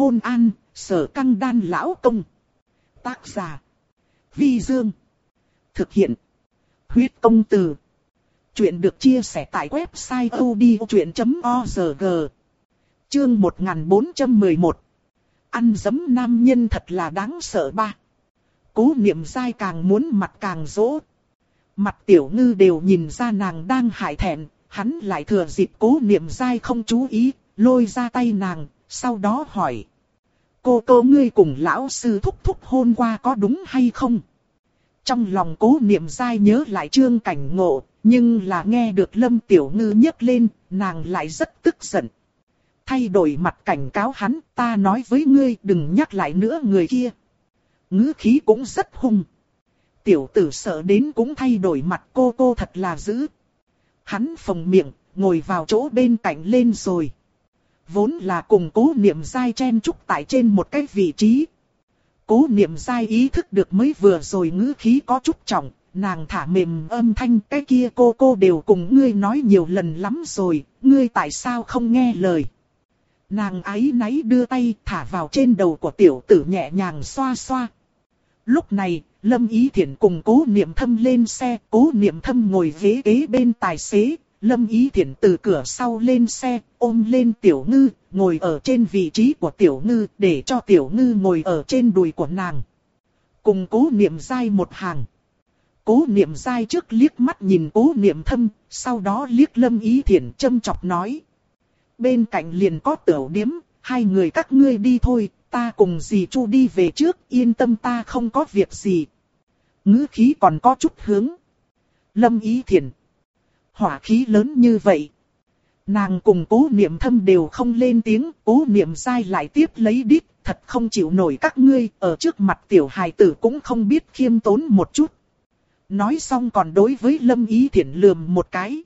Hôn an, sở căng đan lão công. Tác giả. Vi Dương. Thực hiện. Huyết công từ. Chuyện được chia sẻ tại website odchuyện.org. Chương 1411. Ăn dấm nam nhân thật là đáng sợ ba. Cố niệm dai càng muốn mặt càng rỗ. Mặt tiểu ngư đều nhìn ra nàng đang hại thẹn, hắn lại thừa dịp cố niệm dai không chú ý, lôi ra tay nàng, sau đó hỏi. Cô cô ngươi cùng lão sư thúc thúc hôn qua có đúng hay không? Trong lòng cố niệm dai nhớ lại trương cảnh ngộ, nhưng là nghe được lâm tiểu ngư nhấc lên, nàng lại rất tức giận. Thay đổi mặt cảnh cáo hắn, ta nói với ngươi đừng nhắc lại nữa người kia. Ngữ khí cũng rất hung. Tiểu tử sợ đến cũng thay đổi mặt cô cô thật là dữ. Hắn phồng miệng, ngồi vào chỗ bên cạnh lên rồi. Vốn là cùng cố niệm dai chen chúc tại trên một cái vị trí. Cố niệm dai ý thức được mới vừa rồi ngữ khí có chút trọng, nàng thả mềm âm thanh cái kia cô cô đều cùng ngươi nói nhiều lần lắm rồi, ngươi tại sao không nghe lời. Nàng ấy náy đưa tay thả vào trên đầu của tiểu tử nhẹ nhàng xoa xoa. Lúc này, Lâm Ý Thiển cùng cố niệm thâm lên xe, cố niệm thâm ngồi ghế ghế bên tài xế, Lâm Ý Thiển từ cửa sau lên xe, ôm lên tiểu ngư, ngồi ở trên vị trí của tiểu ngư, để cho tiểu ngư ngồi ở trên đùi của nàng. Cùng cố niệm dai một hàng. Cố niệm dai trước liếc mắt nhìn cố niệm thâm, sau đó liếc Lâm Ý Thiển châm chọc nói. Bên cạnh liền có tiểu điếm, hai người các ngươi đi thôi, ta cùng dì Chu đi về trước, yên tâm ta không có việc gì. Ngữ khí còn có chút hướng. Lâm Ý Thiển. Hỏa khí lớn như vậy. Nàng cùng cố niệm thâm đều không lên tiếng, cố niệm sai lại tiếp lấy đít, thật không chịu nổi các ngươi, ở trước mặt tiểu hài tử cũng không biết khiêm tốn một chút. Nói xong còn đối với Lâm Ý Thiển lườm một cái.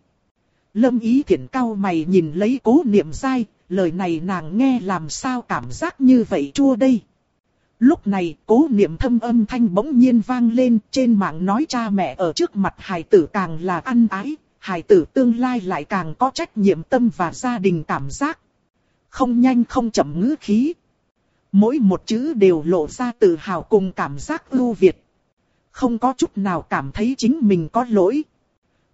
Lâm Ý Thiển cao mày nhìn lấy cố niệm sai, lời này nàng nghe làm sao cảm giác như vậy chua đây. Lúc này, cố niệm thâm âm thanh bỗng nhiên vang lên trên mạng nói cha mẹ ở trước mặt hài tử càng là ăn ái, hài tử tương lai lại càng có trách nhiệm tâm và gia đình cảm giác. Không nhanh không chậm ngữ khí. Mỗi một chữ đều lộ ra tự hào cùng cảm giác ưu việt. Không có chút nào cảm thấy chính mình có lỗi.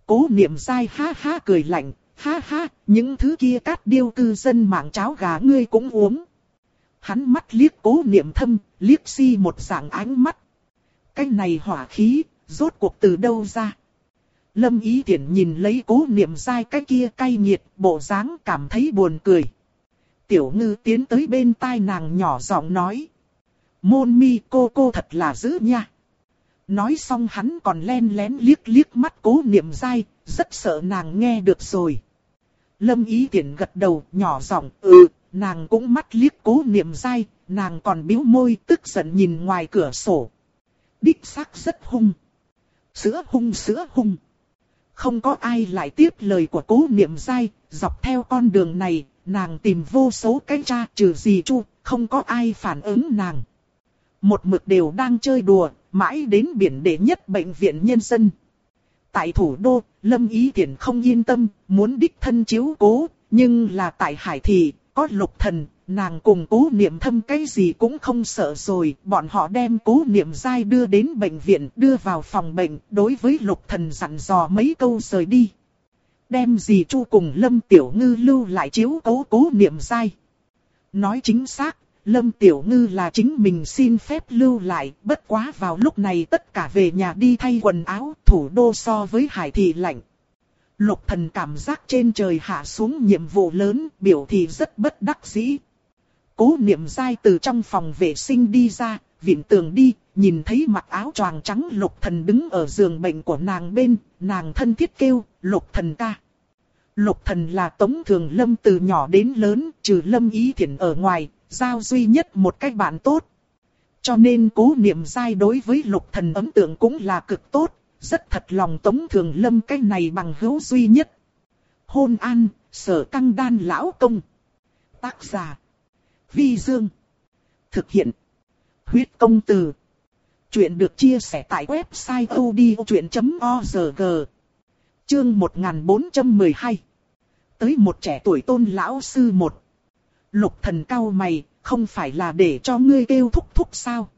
Cố niệm dai ha ha cười lạnh, ha ha, những thứ kia cát điêu cư dân mạng cháo gà ngươi cũng uống. Hắn mắt liếc cố niệm thâm, liếc si một dạng ánh mắt. Cái này hỏa khí, rốt cuộc từ đâu ra? Lâm Ý Tiễn nhìn lấy cố niệm dai cái kia cay nghiệt, bộ dáng cảm thấy buồn cười. Tiểu ngư tiến tới bên tai nàng nhỏ giọng nói. Môn mi cô cô thật là dữ nha. Nói xong hắn còn len lén liếc liếc mắt cố niệm dai, rất sợ nàng nghe được rồi. Lâm Ý Tiễn gật đầu, nhỏ giọng, ừ, nàng cũng mắt liếc cố niệm dai, nàng còn biếu môi tức giận nhìn ngoài cửa sổ. Đích xác rất hung. Sữa hung sữa hung. Không có ai lại tiếp lời của cố niệm dai, dọc theo con đường này, nàng tìm vô số cái cha trừ gì chu, không có ai phản ứng nàng. Một mực đều đang chơi đùa, mãi đến biển đệ nhất bệnh viện nhân dân. Tại thủ đô, Lâm Ý Thiển không yên tâm, muốn đích thân chiếu cố, nhưng là tại Hải Thị, có lục thần, nàng cùng cố niệm thâm cái gì cũng không sợ rồi, bọn họ đem cố niệm dai đưa đến bệnh viện, đưa vào phòng bệnh, đối với lục thần dặn dò mấy câu rời đi. Đem gì chu cùng Lâm Tiểu Ngư lưu lại chiếu cố cố niệm dai. Nói chính xác, Lâm Tiểu Ngư là chính mình xin phép lưu lại, bất quá vào lúc này tất cả về nhà đi thay quần áo, thủ đô so với hải thị lạnh. Lục thần cảm giác trên trời hạ xuống nhiệm vụ lớn, biểu thị rất bất đắc dĩ. Cố niệm dai từ trong phòng vệ sinh đi ra, viện tường đi, nhìn thấy mặc áo choàng trắng lục thần đứng ở giường bệnh của nàng bên, nàng thân thiết kêu, lục thần ca. Lục thần là tống thường lâm từ nhỏ đến lớn, trừ lâm ý thiện ở ngoài, giao duy nhất một cách bạn tốt. Cho nên cố niệm dai đối với lục thần ấn tượng cũng là cực tốt, rất thật lòng tống thường lâm cái này bằng hữu duy nhất. Hôn an, sở căng đan lão công. Tác giả. Vi Dương. Thực hiện. Huyết công từ. Chuyện được chia sẻ tại website odchuyện.org. Chương 1412. Tới một trẻ tuổi tôn lão sư một. Lục thần cao mày, không phải là để cho ngươi kêu thúc thúc sao?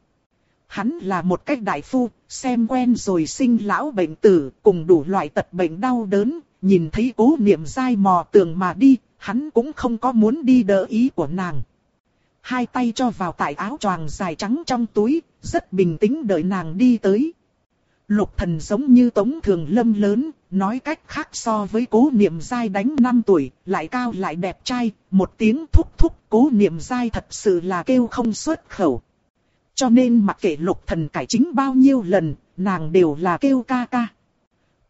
Hắn là một cách đại phu, xem quen rồi sinh lão bệnh tử, cùng đủ loại tật bệnh đau đớn, nhìn thấy cố niệm dai mò tường mà đi, hắn cũng không có muốn đi đỡ ý của nàng. Hai tay cho vào tại áo choàng dài trắng trong túi, rất bình tĩnh đợi nàng đi tới. Lục thần giống như tống thường lâm lớn, nói cách khác so với cố niệm dai đánh 5 tuổi, lại cao lại đẹp trai, một tiếng thúc thúc cố niệm dai thật sự là kêu không xuất khẩu. Cho nên mặc kệ lục thần cải chính bao nhiêu lần, nàng đều là kêu ca ca.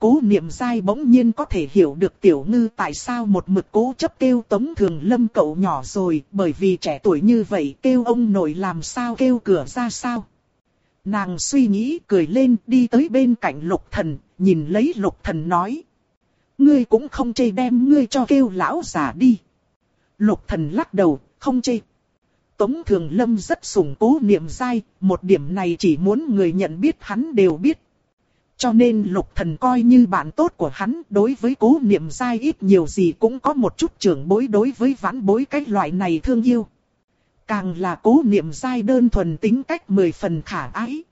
Cố niệm dai bỗng nhiên có thể hiểu được tiểu ngư tại sao một mực cố chấp kêu tống thường lâm cậu nhỏ rồi, bởi vì trẻ tuổi như vậy kêu ông nội làm sao kêu cửa ra sao. Nàng suy nghĩ cười lên đi tới bên cạnh lục thần, nhìn lấy lục thần nói. Ngươi cũng không chê đem ngươi cho kêu lão già đi. Lục thần lắc đầu, không chê. Tống Thường Lâm rất sủng cố niệm dai, một điểm này chỉ muốn người nhận biết hắn đều biết. Cho nên lục thần coi như bạn tốt của hắn đối với cố niệm dai ít nhiều gì cũng có một chút trưởng bối đối với vãn bối cái loại này thương yêu. Càng là cố niệm dai đơn thuần tính cách mười phần khả ái.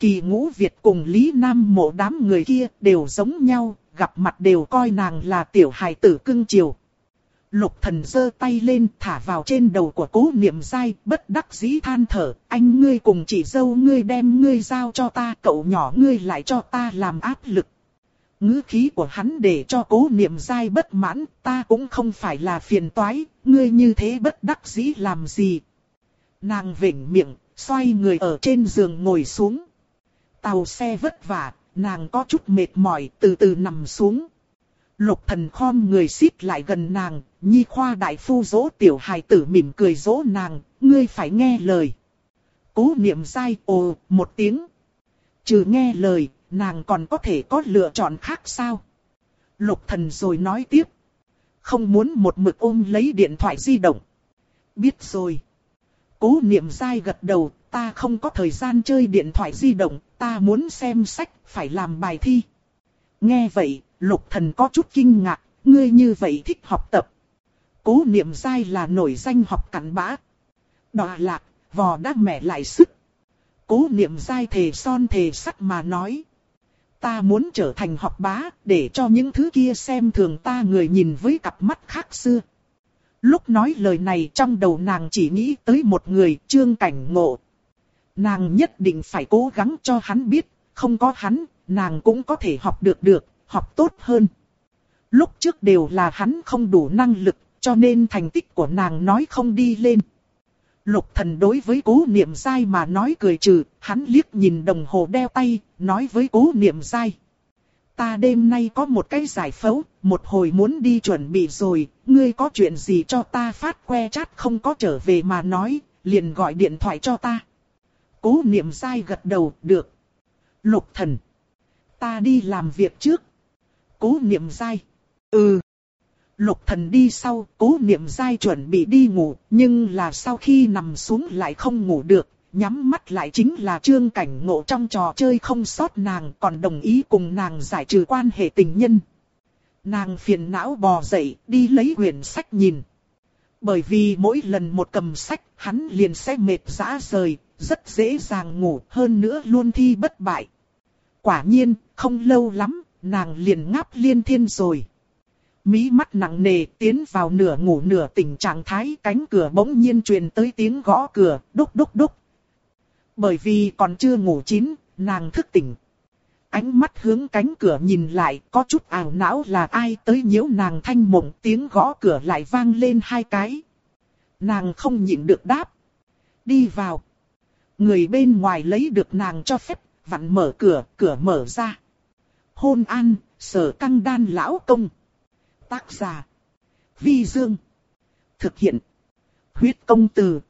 Kỳ ngũ Việt cùng Lý Nam mộ đám người kia đều giống nhau, gặp mặt đều coi nàng là tiểu hài tử cưng chiều. Lục thần giơ tay lên thả vào trên đầu của cố niệm dai, bất đắc dĩ than thở, anh ngươi cùng chị dâu ngươi đem ngươi giao cho ta, cậu nhỏ ngươi lại cho ta làm áp lực. Ngữ khí của hắn để cho cố niệm dai bất mãn, ta cũng không phải là phiền toái, ngươi như thế bất đắc dĩ làm gì. Nàng vỉnh miệng, xoay người ở trên giường ngồi xuống. Tàu xe vất vả, nàng có chút mệt mỏi, từ từ nằm xuống. Lục thần khom người xít lại gần nàng, nhi khoa đại phu dỗ tiểu hài tử mỉm cười dỗ nàng, ngươi phải nghe lời. Cố niệm dai ồ, một tiếng. Trừ nghe lời, nàng còn có thể có lựa chọn khác sao? Lục thần rồi nói tiếp. Không muốn một mực ôm lấy điện thoại di động. Biết rồi. Cố niệm dai gật đầu, ta không có thời gian chơi điện thoại di động, ta muốn xem sách, phải làm bài thi. Nghe vậy, lục thần có chút kinh ngạc, ngươi như vậy thích học tập. Cố niệm dai là nổi danh học cắn bã. Đọa lạc, vò đã mẹ lại sức. Cố niệm dai thề son thề sắt mà nói. Ta muốn trở thành học bá, để cho những thứ kia xem thường ta người nhìn với cặp mắt khác xưa. Lúc nói lời này trong đầu nàng chỉ nghĩ tới một người, trương cảnh ngộ. Nàng nhất định phải cố gắng cho hắn biết, không có hắn, nàng cũng có thể học được được, học tốt hơn. Lúc trước đều là hắn không đủ năng lực, cho nên thành tích của nàng nói không đi lên. Lục thần đối với cố niệm dai mà nói cười trừ, hắn liếc nhìn đồng hồ đeo tay, nói với cố niệm dai. Ta đêm nay có một cái giải phẫu, một hồi muốn đi chuẩn bị rồi, ngươi có chuyện gì cho ta phát que chat không có trở về mà nói, liền gọi điện thoại cho ta. Cố niệm dai gật đầu, được. Lục thần. Ta đi làm việc trước. Cố niệm dai. Ừ. Lục thần đi sau, cố niệm dai chuẩn bị đi ngủ, nhưng là sau khi nằm xuống lại không ngủ được, nhắm mắt lại chính là trương cảnh ngộ trong trò chơi không sót nàng còn đồng ý cùng nàng giải trừ quan hệ tình nhân. Nàng phiền não bò dậy, đi lấy quyển sách nhìn. Bởi vì mỗi lần một cầm sách, hắn liền sẽ mệt rã rời, rất dễ dàng ngủ, hơn nữa luôn thi bất bại. Quả nhiên, không lâu lắm, nàng liền ngáp liên thiên rồi. Mí mắt nặng nề tiến vào nửa ngủ nửa tỉnh trạng thái cánh cửa bỗng nhiên truyền tới tiếng gõ cửa, đúc đúc đúc. Bởi vì còn chưa ngủ chín, nàng thức tỉnh. Ánh mắt hướng cánh cửa nhìn lại, có chút ảo não là ai tới nhiễu nàng thanh mộng tiếng gõ cửa lại vang lên hai cái. Nàng không nhịn được đáp. Đi vào. Người bên ngoài lấy được nàng cho phép, vặn mở cửa, cửa mở ra. Hôn an, sở căng đan lão công. Tác giả. Vi Dương. Thực hiện. Huyết công từ.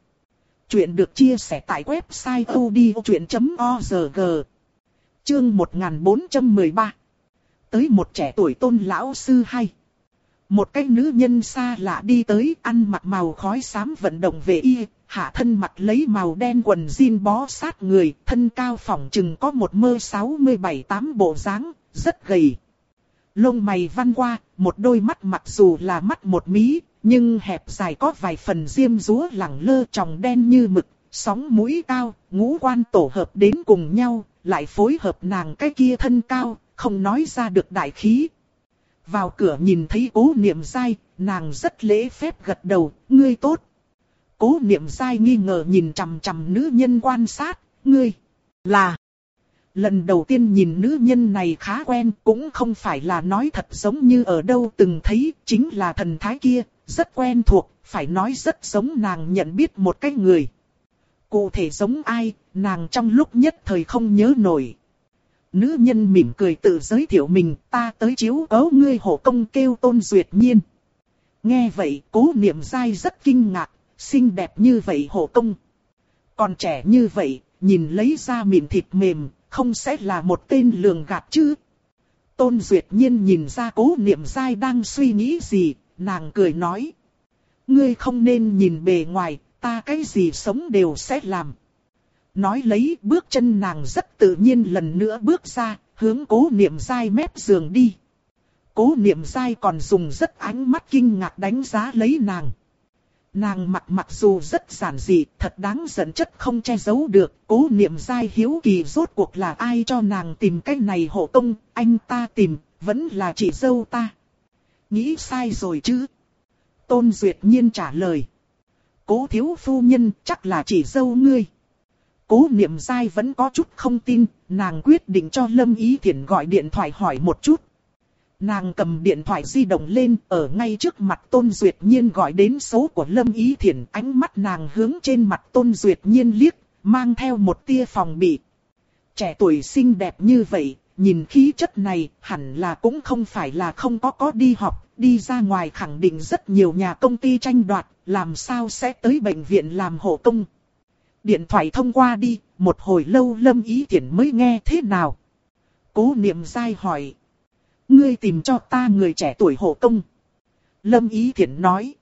Chuyện được chia sẻ tại website odchuyện.org. Chương 1413. Tới một trẻ tuổi tôn lão sư hay. Một cái nữ nhân xa lạ đi tới ăn mặc màu khói xám vận động về y, hạ thân mặc lấy màu đen quần jean bó sát người, thân cao phỏng chừng có một mơ 67-8 bộ dáng, rất gầy. Lông mày văn qua, một đôi mắt mặc dù là mắt một mí, Nhưng hẹp dài có vài phần diêm rúa lẳng lơ tròng đen như mực, sóng mũi cao, ngũ quan tổ hợp đến cùng nhau, lại phối hợp nàng cái kia thân cao, không nói ra được đại khí. Vào cửa nhìn thấy cố niệm dai, nàng rất lễ phép gật đầu, ngươi tốt. Cố niệm dai nghi ngờ nhìn chằm chằm nữ nhân quan sát, ngươi, là... Lần đầu tiên nhìn nữ nhân này khá quen, cũng không phải là nói thật giống như ở đâu từng thấy, chính là thần thái kia, rất quen thuộc, phải nói rất giống nàng nhận biết một cái người. Cụ thể giống ai, nàng trong lúc nhất thời không nhớ nổi. Nữ nhân mỉm cười tự giới thiệu mình, ta tới chiếu ấu ngươi hộ công kêu tôn duyệt nhiên. Nghe vậy, cố niệm dai rất kinh ngạc, xinh đẹp như vậy hộ công. Còn trẻ như vậy, nhìn lấy ra mịn thịt mềm, không sẽ là một tên lường gạt chứ. Tôn Duyệt Nhiên nhìn ra cố niệm dai đang suy nghĩ gì, nàng cười nói. Ngươi không nên nhìn bề ngoài, ta cái gì sống đều sẽ làm. Nói lấy bước chân nàng rất tự nhiên lần nữa bước ra, hướng cố niệm dai mép giường đi. Cố niệm dai còn dùng rất ánh mắt kinh ngạc đánh giá lấy nàng. Nàng mặc mặc dù rất giản dị, thật đáng giận chất không che giấu được, cố niệm dai hiếu kỳ rốt cuộc là ai cho nàng tìm cái này hộ công, anh ta tìm, vẫn là chị dâu ta. Nghĩ sai rồi chứ? Tôn Duyệt Nhiên trả lời. Cố thiếu phu nhân chắc là chị dâu ngươi. Cố niệm dai vẫn có chút không tin, nàng quyết định cho Lâm Ý Thiển gọi điện thoại hỏi một chút. Nàng cầm điện thoại di động lên, ở ngay trước mặt Tôn Duyệt Nhiên gọi đến số của Lâm Ý Thiển. Ánh mắt nàng hướng trên mặt Tôn Duyệt Nhiên liếc, mang theo một tia phòng bị. Trẻ tuổi xinh đẹp như vậy, nhìn khí chất này, hẳn là cũng không phải là không có có đi học, đi ra ngoài khẳng định rất nhiều nhà công ty tranh đoạt, làm sao sẽ tới bệnh viện làm hộ công. Điện thoại thông qua đi, một hồi lâu Lâm Ý Thiển mới nghe thế nào. Cố niệm dai hỏi. Ngươi tìm cho ta người trẻ tuổi hộ công. Lâm Ý Thiển nói.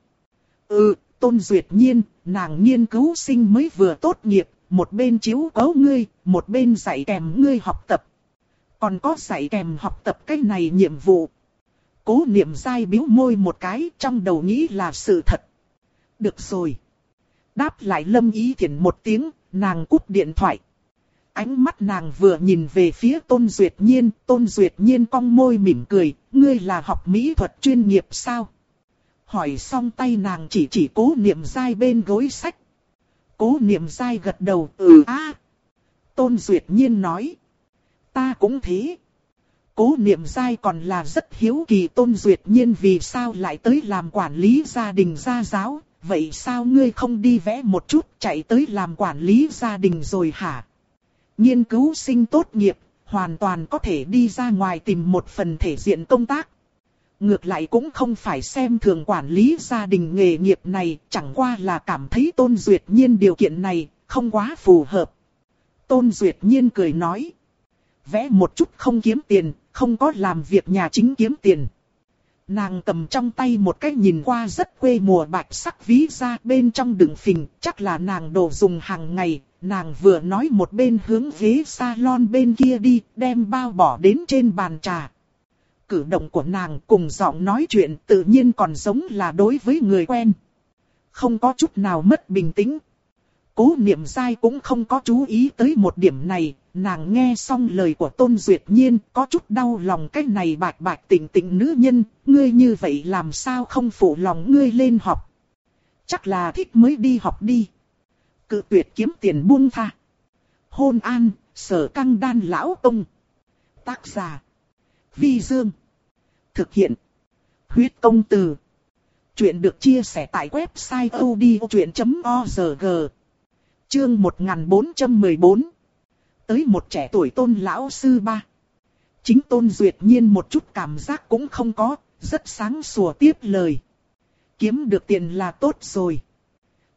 Ừ, Tôn Duyệt Nhiên, nàng nghiên cứu sinh mới vừa tốt nghiệp, một bên chiếu cố ngươi, một bên dạy kèm ngươi học tập. Còn có dạy kèm học tập cái này nhiệm vụ. Cố niệm dai biếu môi một cái trong đầu nghĩ là sự thật. Được rồi. Đáp lại Lâm Ý Thiển một tiếng, nàng cúp điện thoại. Ánh mắt nàng vừa nhìn về phía Tôn Duyệt Nhiên, Tôn Duyệt Nhiên cong môi mỉm cười, ngươi là học mỹ thuật chuyên nghiệp sao? Hỏi xong tay nàng chỉ chỉ cố niệm dai bên gối sách. Cố niệm dai gật đầu, ừ a. Tôn Duyệt Nhiên nói, ta cũng thế. Cố niệm dai còn là rất hiếu kỳ Tôn Duyệt Nhiên vì sao lại tới làm quản lý gia đình gia giáo, vậy sao ngươi không đi vẽ một chút chạy tới làm quản lý gia đình rồi hả? Nghiên cứu sinh tốt nghiệp, hoàn toàn có thể đi ra ngoài tìm một phần thể diện công tác. Ngược lại cũng không phải xem thường quản lý gia đình nghề nghiệp này, chẳng qua là cảm thấy tôn duyệt nhiên điều kiện này, không quá phù hợp. Tôn duyệt nhiên cười nói. Vẽ một chút không kiếm tiền, không có làm việc nhà chính kiếm tiền. Nàng cầm trong tay một cái nhìn qua rất quê mùa bạch sắc ví ra bên trong đựng phình, chắc là nàng đồ dùng hàng ngày, nàng vừa nói một bên hướng ghế salon bên kia đi, đem bao bỏ đến trên bàn trà. Cử động của nàng cùng giọng nói chuyện tự nhiên còn giống là đối với người quen. Không có chút nào mất bình tĩnh. Cố niệm dai cũng không có chú ý tới một điểm này, nàng nghe xong lời của Tôn Duyệt Nhiên, có chút đau lòng cái này bạch bạch tỉnh tỉnh nữ nhân, ngươi như vậy làm sao không phụ lòng ngươi lên học. Chắc là thích mới đi học đi cự tuyệt kiếm tiền buông tha. Hôn an, sở căng đan lão tông. Tác giả. Vi Dương. Thực hiện. Huyết công từ. Chuyện được chia sẻ tại website odchuyện.org. Chương 1414. Tới một trẻ tuổi tôn lão sư ba. Chính tôn duyệt nhiên một chút cảm giác cũng không có, rất sáng sủa tiếp lời. Kiếm được tiền là tốt rồi.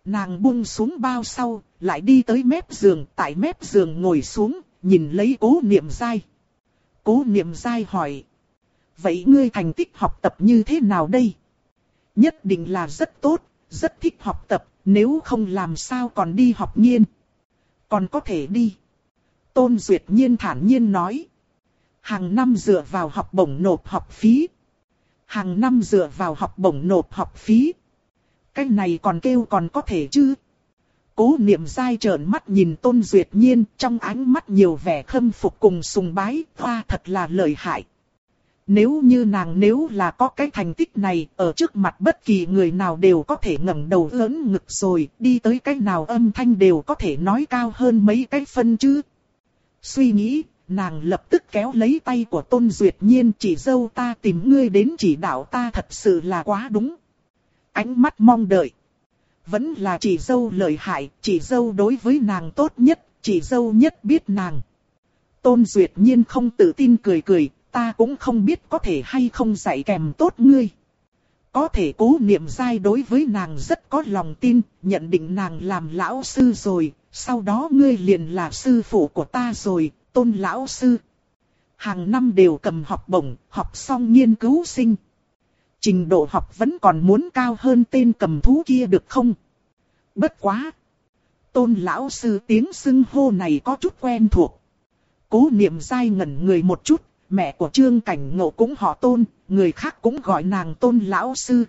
Nàng buông xuống bao sau, lại đi tới mép giường, tại mép giường ngồi xuống, nhìn lấy cố niệm dai. Cố niệm dai hỏi. Vậy ngươi thành tích học tập như thế nào đây? Nhất định là rất tốt, rất thích học tập, nếu không làm sao còn đi học nghiên. Còn có thể đi. Tôn Duyệt Nhiên thản nhiên nói. Hàng năm dựa vào học bổng nộp học phí. Hàng năm dựa vào học bổng nộp học phí cái này còn kêu còn có thể chứ. Cố niệm dai trợn mắt nhìn Tôn Duyệt Nhiên trong ánh mắt nhiều vẻ khâm phục cùng sùng bái, hoa thật là lợi hại. Nếu như nàng nếu là có cái thành tích này, ở trước mặt bất kỳ người nào đều có thể ngẩng đầu lớn ngực rồi, đi tới cái nào âm thanh đều có thể nói cao hơn mấy cái phân chứ. Suy nghĩ, nàng lập tức kéo lấy tay của Tôn Duyệt Nhiên chỉ dâu ta tìm ngươi đến chỉ đạo ta thật sự là quá đúng. Ánh mắt mong đợi. Vẫn là chỉ dâu lợi hại, chỉ dâu đối với nàng tốt nhất, chỉ dâu nhất biết nàng. Tôn Duyệt Nhiên không tự tin cười cười, ta cũng không biết có thể hay không dạy kèm tốt ngươi. Có thể cố niệm dai đối với nàng rất có lòng tin, nhận định nàng làm lão sư rồi, sau đó ngươi liền là sư phụ của ta rồi, tôn lão sư. Hàng năm đều cầm học bổng, học xong nghiên cứu sinh. Trình độ học vẫn còn muốn cao hơn tên cầm thú kia được không? Bất quá! Tôn lão sư tiếng xưng hô này có chút quen thuộc. Cố niệm dai ngẩn người một chút, mẹ của Trương Cảnh Ngộ cũng họ tôn, người khác cũng gọi nàng tôn lão sư.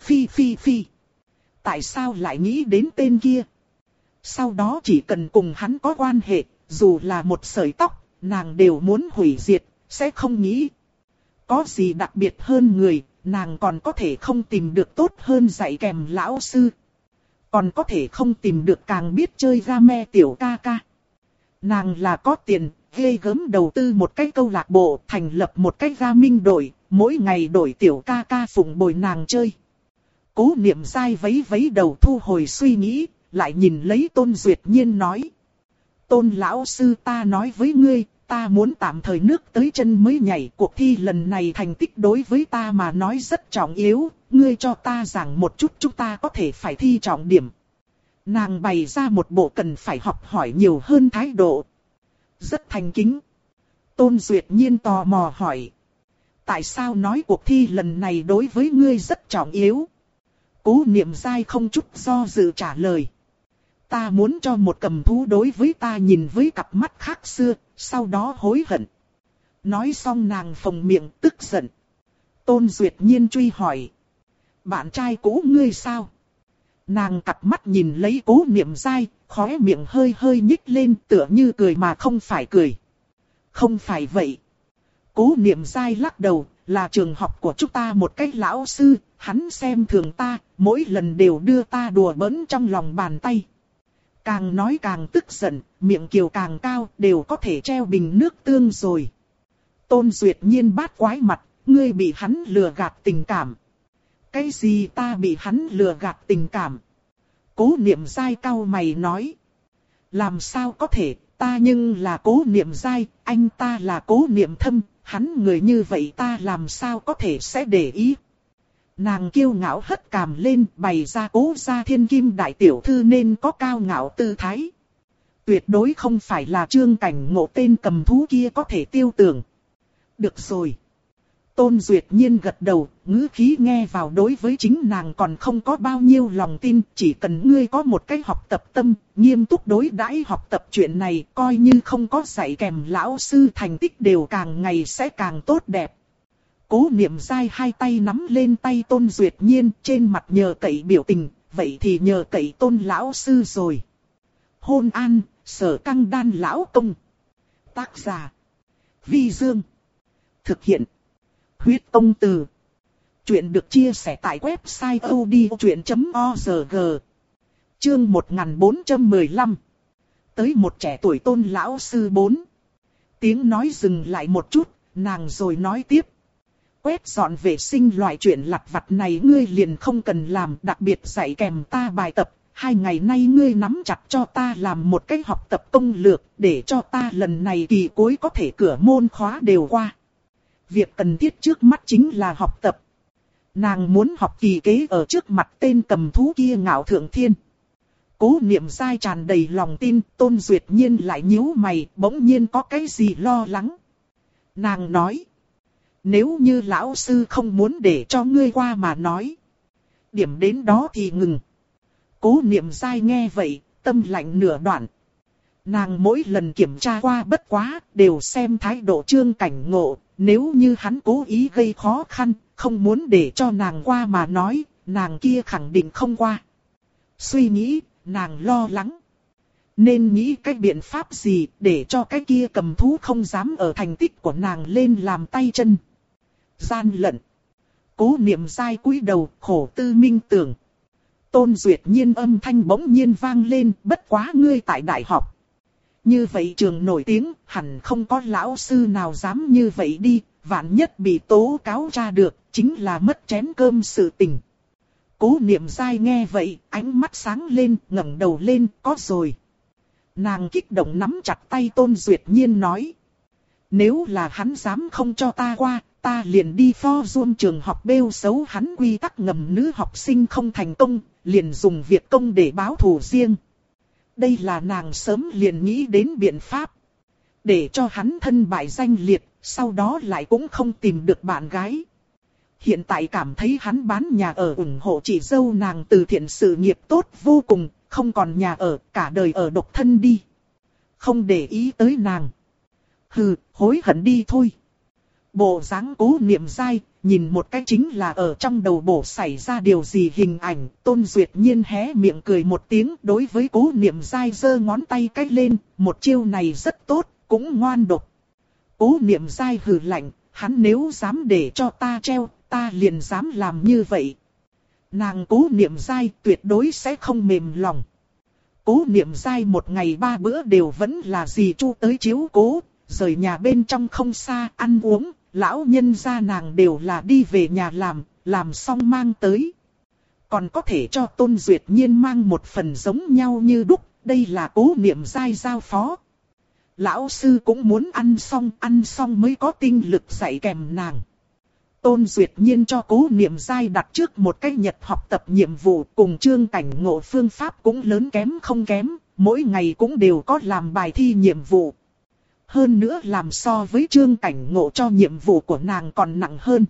Phi phi phi. Tại sao lại nghĩ đến tên kia? Sau đó chỉ cần cùng hắn có quan hệ, dù là một sợi tóc, nàng đều muốn hủy diệt, sẽ không nghĩ. Có gì đặc biệt hơn người, nàng còn có thể không tìm được tốt hơn dạy kèm lão sư. Còn có thể không tìm được càng biết chơi ra me tiểu ca ca. Nàng là có tiền, ghê gớm đầu tư một cái câu lạc bộ, thành lập một cái gia minh đội, mỗi ngày đổi tiểu ca ca phụng bồi nàng chơi. Cố niệm sai vấy vấy đầu thu hồi suy nghĩ, lại nhìn lấy tôn duyệt nhiên nói. Tôn lão sư ta nói với ngươi, ta muốn tạm thời nước tới chân mới nhảy cuộc thi lần này thành tích đối với ta mà nói rất trọng yếu, ngươi cho ta giảng một chút chúng ta có thể phải thi trọng điểm. Nàng bày ra một bộ cần phải học hỏi nhiều hơn thái độ. Rất thành kính. Tôn Duyệt Nhiên tò mò hỏi. Tại sao nói cuộc thi lần này đối với ngươi rất trọng yếu? Cố niệm dai không chút do dự trả lời. Ta muốn cho một cầm thú đối với ta nhìn với cặp mắt khác xưa, sau đó hối hận. Nói xong nàng phồng miệng tức giận. Tôn Duyệt Nhiên truy hỏi. Bạn trai cũ ngươi sao? Nàng cặp mắt nhìn lấy cố niệm dai, khóe miệng hơi hơi nhích lên tựa như cười mà không phải cười. Không phải vậy. Cố niệm dai lắc đầu, là trường học của chúng ta một cách lão sư, hắn xem thường ta, mỗi lần đều đưa ta đùa bỡn trong lòng bàn tay. Càng nói càng tức giận, miệng kiều càng cao, đều có thể treo bình nước tương rồi. Tôn Duyệt nhiên bát quái mặt, ngươi bị hắn lừa gạt tình cảm. Cái gì ta bị hắn lừa gạt tình cảm? Cố niệm dai cao mày nói. Làm sao có thể, ta nhưng là cố niệm dai, anh ta là cố niệm thâm, hắn người như vậy ta làm sao có thể sẽ để ý. Nàng kiêu ngạo hất cằm lên bày ra cố gia thiên kim đại tiểu thư nên có cao ngạo tư thái. Tuyệt đối không phải là trương cảnh ngộ tên cầm thú kia có thể tiêu tưởng. Được rồi. Tôn Duyệt Nhiên gật đầu, ngữ khí nghe vào đối với chính nàng còn không có bao nhiêu lòng tin, chỉ cần ngươi có một cái học tập tâm, nghiêm túc đối đãi học tập chuyện này, coi như không có dạy kèm lão sư thành tích đều càng ngày sẽ càng tốt đẹp. Cố niệm dai hai tay nắm lên tay Tôn Duyệt Nhiên trên mặt nhờ cậy biểu tình, vậy thì nhờ cậy Tôn lão sư rồi. Hôn an, sở căng đan lão công. Tác giả. Vi Dương. Thực hiện Huyết công từ. Chuyện được chia sẻ tại website odchuyện.org. Chương 1415. Tới một trẻ tuổi tôn lão sư 4. Tiếng nói dừng lại một chút, nàng rồi nói tiếp. Quét dọn vệ sinh loại chuyện lặt vặt này ngươi liền không cần làm, đặc biệt dạy kèm ta bài tập. Hai ngày nay ngươi nắm chặt cho ta làm một cách học tập công lược, để cho ta lần này kỳ cuối có thể cửa môn khóa đều qua. Việc cần thiết trước mắt chính là học tập. Nàng muốn học kỳ kế ở trước mặt tên cầm thú kia ngạo thượng thiên. Cố niệm sai tràn đầy lòng tin, tôn duyệt nhiên lại nhíu mày, bỗng nhiên có cái gì lo lắng. Nàng nói, nếu như lão sư không muốn để cho ngươi qua mà nói. Điểm đến đó thì ngừng. Cố niệm sai nghe vậy, tâm lạnh nửa đoạn. Nàng mỗi lần kiểm tra qua bất quá, đều xem thái độ trương cảnh ngộ, nếu như hắn cố ý gây khó khăn, không muốn để cho nàng qua mà nói, nàng kia khẳng định không qua. Suy nghĩ, nàng lo lắng. Nên nghĩ cái biện pháp gì để cho cái kia cầm thú không dám ở thành tích của nàng lên làm tay chân. Gian lận. Cố niệm dai cúi đầu khổ tư minh tưởng. Tôn Duyệt Nhiên âm thanh bỗng nhiên vang lên bất quá ngươi tại đại học. Như vậy trường nổi tiếng hẳn không có lão sư nào dám như vậy đi, vạn nhất bị tố cáo ra được, chính là mất chén cơm sự tình. Cố niệm dai nghe vậy, ánh mắt sáng lên, ngẩng đầu lên, có rồi. Nàng kích động nắm chặt tay Tôn Duyệt Nhiên nói. Nếu là hắn dám không cho ta qua, ta liền đi pho dung trường học bêu xấu hắn quy tắc ngầm nữ học sinh không thành công, liền dùng việc công để báo thù riêng. Đây là nàng sớm liền nghĩ đến biện pháp. Để cho hắn thân bại danh liệt, sau đó lại cũng không tìm được bạn gái. Hiện tại cảm thấy hắn bán nhà ở ủng hộ chị dâu nàng từ thiện sự nghiệp tốt vô cùng, không còn nhà ở, cả đời ở độc thân đi. Không để ý tới nàng. Hừ, hối hận đi thôi. Bộ dáng cố niệm dai, nhìn một cái chính là ở trong đầu bổ xảy ra điều gì hình ảnh. Tôn Duyệt Nhiên hé miệng cười một tiếng đối với cố niệm dai giơ ngón tay cách lên, một chiêu này rất tốt, cũng ngoan độc. Cố niệm dai hừ lạnh, hắn nếu dám để cho ta treo, ta liền dám làm như vậy. Nàng cố niệm dai tuyệt đối sẽ không mềm lòng. Cố niệm dai một ngày ba bữa đều vẫn là gì chu tới chiếu cố, rời nhà bên trong không xa ăn uống, lão nhân gia nàng đều là đi về nhà làm, làm xong mang tới. Còn có thể cho Tôn Duyệt Nhiên mang một phần giống nhau như đúc, đây là cố niệm dai giao phó. Lão sư cũng muốn ăn xong, ăn xong mới có tinh lực dạy kèm nàng. Tôn Duyệt Nhiên cho cố niệm dai đặt trước một cái nhật học tập nhiệm vụ cùng chương cảnh ngộ phương pháp cũng lớn kém không kém, mỗi ngày cũng đều có làm bài thi nhiệm vụ. Hơn nữa làm so với trương cảnh ngộ cho nhiệm vụ của nàng còn nặng hơn.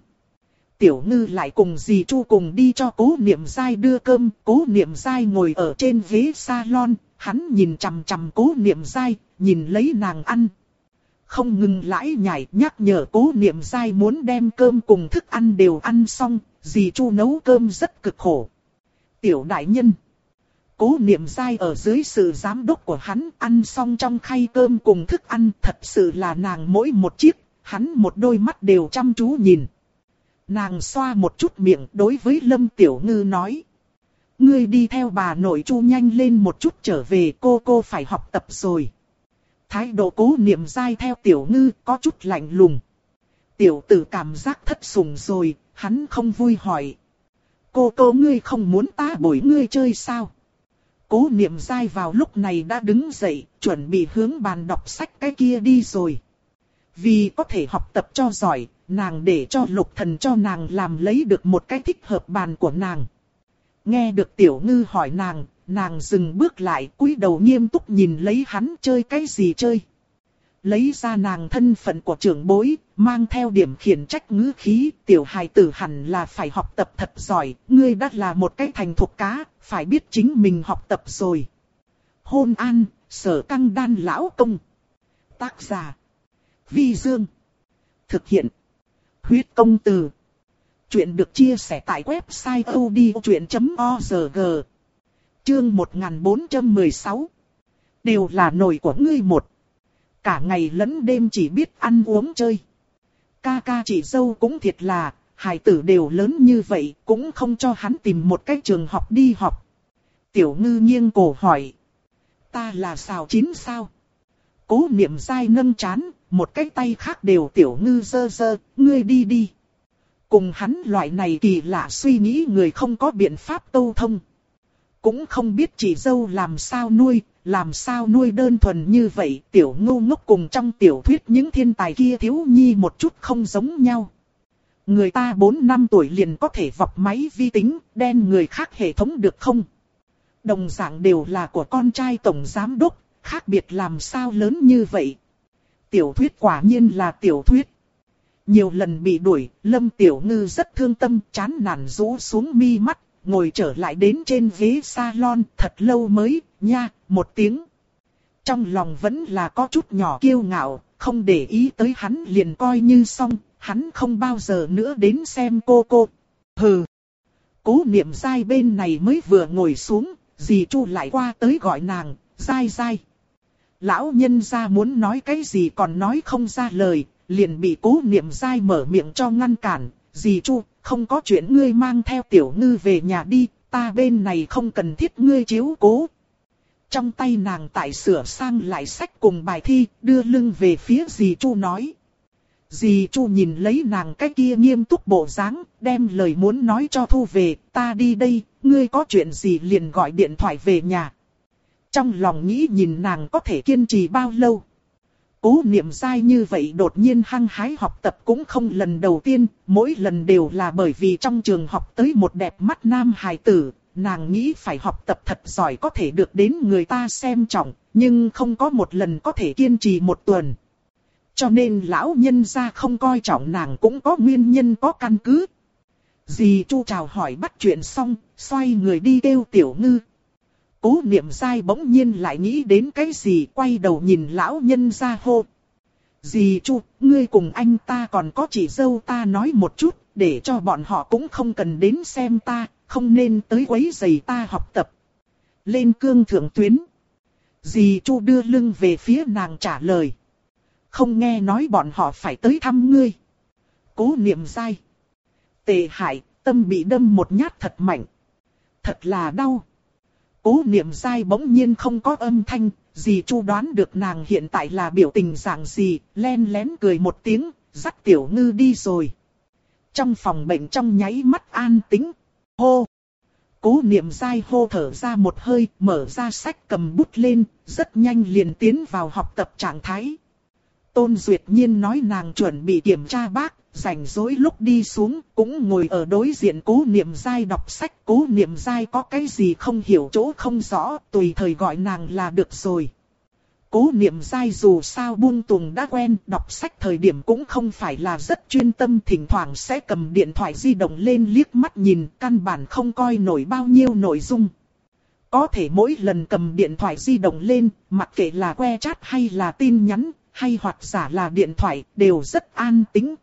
Tiểu ngư lại cùng dì Chu cùng đi cho cố niệm dai đưa cơm, cố niệm dai ngồi ở trên ghế salon, hắn nhìn chằm chằm cố niệm dai, nhìn lấy nàng ăn. Không ngừng lãi nhảy nhắc nhở cố niệm dai muốn đem cơm cùng thức ăn đều ăn xong, dì Chu nấu cơm rất cực khổ. Tiểu đại nhân. Cố niệm dai ở dưới sự giám đốc của hắn ăn xong trong khay cơm cùng thức ăn thật sự là nàng mỗi một chiếc, hắn một đôi mắt đều chăm chú nhìn. Nàng xoa một chút miệng đối với Lâm Tiểu Ngư nói. Ngươi đi theo bà nội chu nhanh lên một chút trở về cô cô phải học tập rồi. Thái độ cố niệm dai theo Tiểu Ngư có chút lạnh lùng. Tiểu tử cảm giác thất sủng rồi, hắn không vui hỏi. Cô cô ngươi không muốn ta bồi ngươi chơi sao? Cố niệm dai vào lúc này đã đứng dậy, chuẩn bị hướng bàn đọc sách cái kia đi rồi. Vì có thể học tập cho giỏi, nàng để cho lục thần cho nàng làm lấy được một cái thích hợp bàn của nàng. Nghe được tiểu ngư hỏi nàng, nàng dừng bước lại cúi đầu nghiêm túc nhìn lấy hắn chơi cái gì chơi. Lấy ra nàng thân phận của trưởng bối, mang theo điểm khiển trách ngữ khí, tiểu hài tử hẳn là phải học tập thật giỏi, ngươi đã là một cái thành thuộc cá, phải biết chính mình học tập rồi. Hôn an, sở căng đan lão công. Tác giả. Vi Dương. Thực hiện. Huyết công từ. Chuyện được chia sẻ tại website odchuyện.org. Chương 1416. Đều là nổi của ngươi một. Cả ngày lẫn đêm chỉ biết ăn uống chơi. Ca ca chị dâu cũng thiệt là, hài tử đều lớn như vậy, cũng không cho hắn tìm một cái trường học đi học. Tiểu ngư nghiêng cổ hỏi. Ta là xào chín sao? Cố niệm dai nâng chán, một cái tay khác đều tiểu ngư dơ dơ, ngươi đi đi. Cùng hắn loại này kỳ lạ suy nghĩ người không có biện pháp tâu thông. Cũng không biết chị dâu làm sao nuôi, làm sao nuôi đơn thuần như vậy, tiểu ngu ngốc cùng trong tiểu thuyết những thiên tài kia thiếu nhi một chút không giống nhau. Người ta 4 năm tuổi liền có thể vọc máy vi tính, đen người khác hệ thống được không? Đồng dạng đều là của con trai tổng giám đốc, khác biệt làm sao lớn như vậy? Tiểu thuyết quả nhiên là tiểu thuyết. Nhiều lần bị đuổi, Lâm Tiểu Ngư rất thương tâm, chán nản rũ xuống mi mắt, ngồi trở lại đến trên ghế salon thật lâu mới, nha, một tiếng. Trong lòng vẫn là có chút nhỏ kiêu ngạo, không để ý tới hắn liền coi như xong, hắn không bao giờ nữa đến xem cô cô. Hừ. Cố niệm dai bên này mới vừa ngồi xuống, dì Chu lại qua tới gọi nàng, dai dai. Lão nhân ra muốn nói cái gì còn nói không ra lời, liền bị cố niệm dai mở miệng cho ngăn cản. Dì Chu, không có chuyện ngươi mang theo tiểu ngư về nhà đi, ta bên này không cần thiết ngươi chiếu cố. Trong tay nàng tại sửa sang lại sách cùng bài thi, đưa lưng về phía dì Chu nói. Dì Chu nhìn lấy nàng cái kia nghiêm túc bộ dáng, đem lời muốn nói cho thu về, ta đi đây, ngươi có chuyện gì liền gọi điện thoại về nhà. Trong lòng nghĩ nhìn nàng có thể kiên trì bao lâu. Cố niệm dai như vậy đột nhiên hăng hái học tập cũng không lần đầu tiên, mỗi lần đều là bởi vì trong trường học tới một đẹp mắt nam hài tử, nàng nghĩ phải học tập thật giỏi có thể được đến người ta xem trọng, nhưng không có một lần có thể kiên trì một tuần. Cho nên lão nhân gia không coi trọng nàng cũng có nguyên nhân có căn cứ. Dì Chu chào hỏi bắt chuyện xong, xoay người đi kêu tiểu ngư. Cố niệm dai bỗng nhiên lại nghĩ đến cái gì quay đầu nhìn lão nhân gia hô. Dì Chu, ngươi cùng anh ta còn có chị dâu ta nói một chút, để cho bọn họ cũng không cần đến xem ta, không nên tới quấy giày ta học tập. Lên cương thượng tuyến. Dì Chu đưa lưng về phía nàng trả lời. Không nghe nói bọn họ phải tới thăm ngươi. Cố niệm dai. Tệ hại, tâm bị đâm một nhát thật mạnh. Thật là đau. Cố niệm dai bỗng nhiên không có âm thanh, dì chu đoán được nàng hiện tại là biểu tình dạng gì, len lén cười một tiếng, dắt tiểu ngư đi rồi. Trong phòng bệnh trong nháy mắt an tĩnh, hô. Cố niệm dai hô thở ra một hơi, mở ra sách cầm bút lên, rất nhanh liền tiến vào học tập trạng thái. Tôn Duyệt Nhiên nói nàng chuẩn bị kiểm tra bác, rảnh rỗi lúc đi xuống, cũng ngồi ở đối diện cố niệm dai đọc sách. Cố niệm dai có cái gì không hiểu chỗ không rõ, tùy thời gọi nàng là được rồi. Cố niệm dai dù sao buông tùng đã quen, đọc sách thời điểm cũng không phải là rất chuyên tâm, thỉnh thoảng sẽ cầm điện thoại di động lên liếc mắt nhìn, căn bản không coi nổi bao nhiêu nội dung. Có thể mỗi lần cầm điện thoại di động lên, mặc kệ là que chat hay là tin nhắn, hay hoặc giả là điện thoại, đều rất an tĩnh.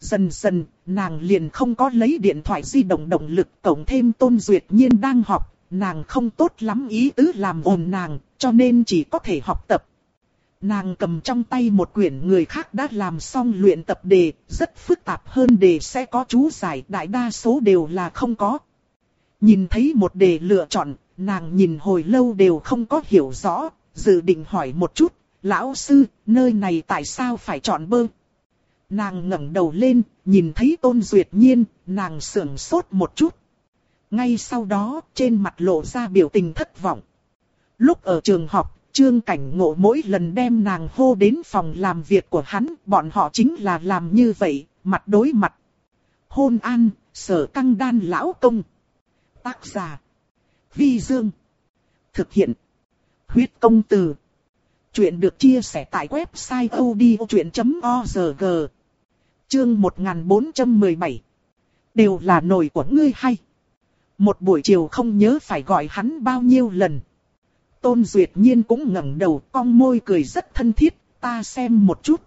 Dần dần, nàng liền không có lấy điện thoại di động động lực cộng thêm tôn duyệt nhiên đang học, nàng không tốt lắm ý tứ làm ồn nàng, cho nên chỉ có thể học tập. Nàng cầm trong tay một quyển người khác đã làm xong luyện tập đề, rất phức tạp hơn đề sẽ có chú giải, đại đa số đều là không có. Nhìn thấy một đề lựa chọn, nàng nhìn hồi lâu đều không có hiểu rõ, dự định hỏi một chút, Lão sư, nơi này tại sao phải chọn bơ? Nàng ngẩng đầu lên, nhìn thấy tôn duyệt nhiên, nàng sưởng sốt một chút. Ngay sau đó, trên mặt lộ ra biểu tình thất vọng. Lúc ở trường học, Trương Cảnh Ngộ mỗi lần đem nàng hô đến phòng làm việc của hắn, bọn họ chính là làm như vậy, mặt đối mặt. Hôn an, sở căng đan lão công. Tác giả. Vi Dương. Thực hiện. Huyết công từ. Chuyện được chia sẻ tại website odchuyện.org Chương 1417 Đều là nổi của ngươi hay? Một buổi chiều không nhớ phải gọi hắn bao nhiêu lần. Tôn Duyệt Nhiên cũng ngẩng đầu cong môi cười rất thân thiết Ta xem một chút.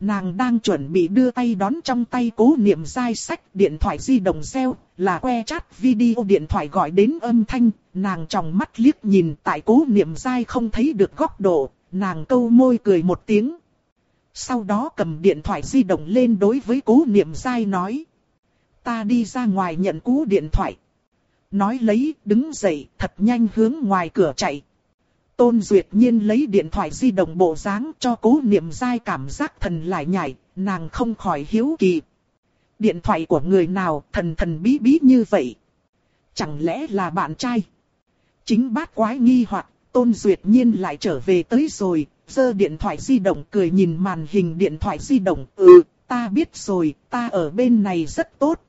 Nàng đang chuẩn bị đưa tay đón trong tay cố niệm dai sách điện thoại di động reo, là que chat video điện thoại gọi đến âm thanh, nàng trong mắt liếc nhìn tại cố niệm dai không thấy được góc độ, nàng câu môi cười một tiếng. Sau đó cầm điện thoại di động lên đối với cố niệm dai nói. Ta đi ra ngoài nhận cú điện thoại. Nói lấy, đứng dậy, thật nhanh hướng ngoài cửa chạy. Tôn Duyệt Nhiên lấy điện thoại di động bộ dáng cho cố niệm dai cảm giác thần lại nhảy, nàng không khỏi hiếu kỳ. Điện thoại của người nào thần thần bí bí như vậy? Chẳng lẽ là bạn trai? Chính bát quái nghi hoặc Tôn Duyệt Nhiên lại trở về tới rồi, giơ điện thoại di động cười nhìn màn hình điện thoại di động. Ừ, ta biết rồi, ta ở bên này rất tốt.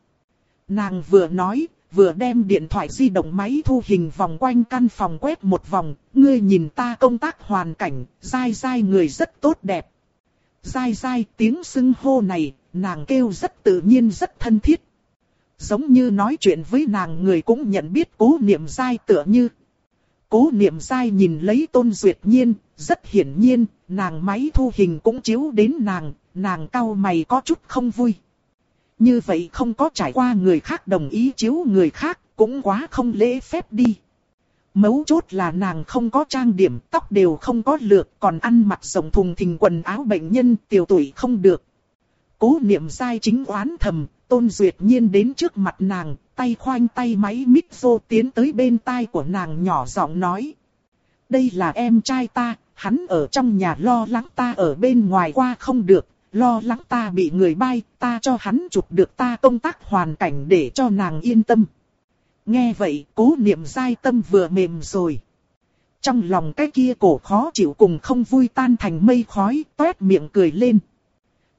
Nàng vừa nói, vừa đem điện thoại di động máy thu hình vòng quanh căn phòng quét một vòng. Ngươi nhìn ta công tác hoàn cảnh, dai dai người rất tốt đẹp. Dai dai tiếng xưng hô này, nàng kêu rất tự nhiên rất thân thiết. Giống như nói chuyện với nàng người cũng nhận biết cố niệm dai tựa như. Cố niệm dai nhìn lấy tôn duyệt nhiên, rất hiển nhiên, nàng máy thu hình cũng chiếu đến nàng, nàng cau mày có chút không vui. Như vậy không có trải qua người khác đồng ý chiếu người khác, cũng quá không lễ phép đi. Mấu chốt là nàng không có trang điểm, tóc đều không có lược, còn ăn mặc rộng thùng thình quần áo bệnh nhân, tiểu tuổi không được. Cố niệm dai chính oán thầm, tôn duyệt nhiên đến trước mặt nàng, tay khoanh tay máy mít mic tiến tới bên tai của nàng nhỏ giọng nói. Đây là em trai ta, hắn ở trong nhà lo lắng ta ở bên ngoài qua không được, lo lắng ta bị người bay, ta cho hắn chụp được ta công tác hoàn cảnh để cho nàng yên tâm. Nghe vậy, cố niệm dai tâm vừa mềm rồi. Trong lòng cái kia cổ khó chịu cùng không vui tan thành mây khói, toét miệng cười lên.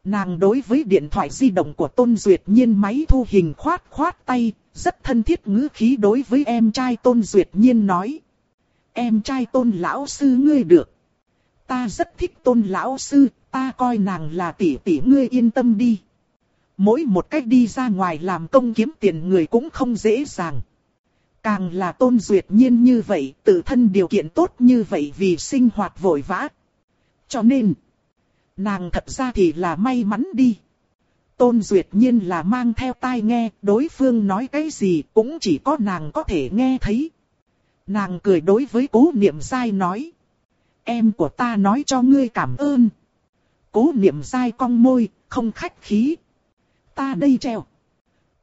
Nàng đối với điện thoại di động của Tôn Duyệt Nhiên máy thu hình khoát khoát tay, rất thân thiết ngữ khí đối với em trai Tôn Duyệt Nhiên nói. Em trai Tôn Lão Sư ngươi được. Ta rất thích Tôn Lão Sư, ta coi nàng là tỷ tỷ ngươi yên tâm đi. Mỗi một cách đi ra ngoài làm công kiếm tiền người cũng không dễ dàng. Càng là tôn duyệt nhiên như vậy, tự thân điều kiện tốt như vậy vì sinh hoạt vội vã. Cho nên, nàng thật ra thì là may mắn đi. Tôn duyệt nhiên là mang theo tai nghe, đối phương nói cái gì cũng chỉ có nàng có thể nghe thấy. Nàng cười đối với cố niệm dai nói. Em của ta nói cho ngươi cảm ơn. Cố niệm dai cong môi, không khách khí. Ta đây treo.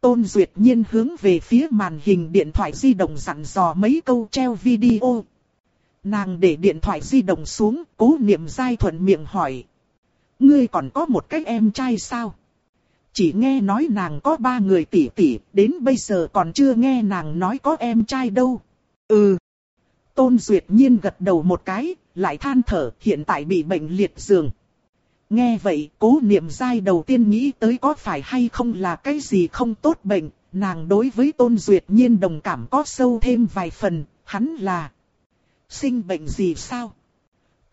Tôn Duyệt Nhiên hướng về phía màn hình điện thoại di động dặn dò mấy câu treo video. Nàng để điện thoại di động xuống, cố niệm dai thuận miệng hỏi. Ngươi còn có một cách em trai sao? Chỉ nghe nói nàng có ba người tỷ tỷ, đến bây giờ còn chưa nghe nàng nói có em trai đâu. Ừ. Tôn Duyệt Nhiên gật đầu một cái, lại than thở, hiện tại bị bệnh liệt giường. Nghe vậy, cố niệm dai đầu tiên nghĩ tới có phải hay không là cái gì không tốt bệnh, nàng đối với tôn duyệt nhiên đồng cảm có sâu thêm vài phần, hắn là sinh bệnh gì sao?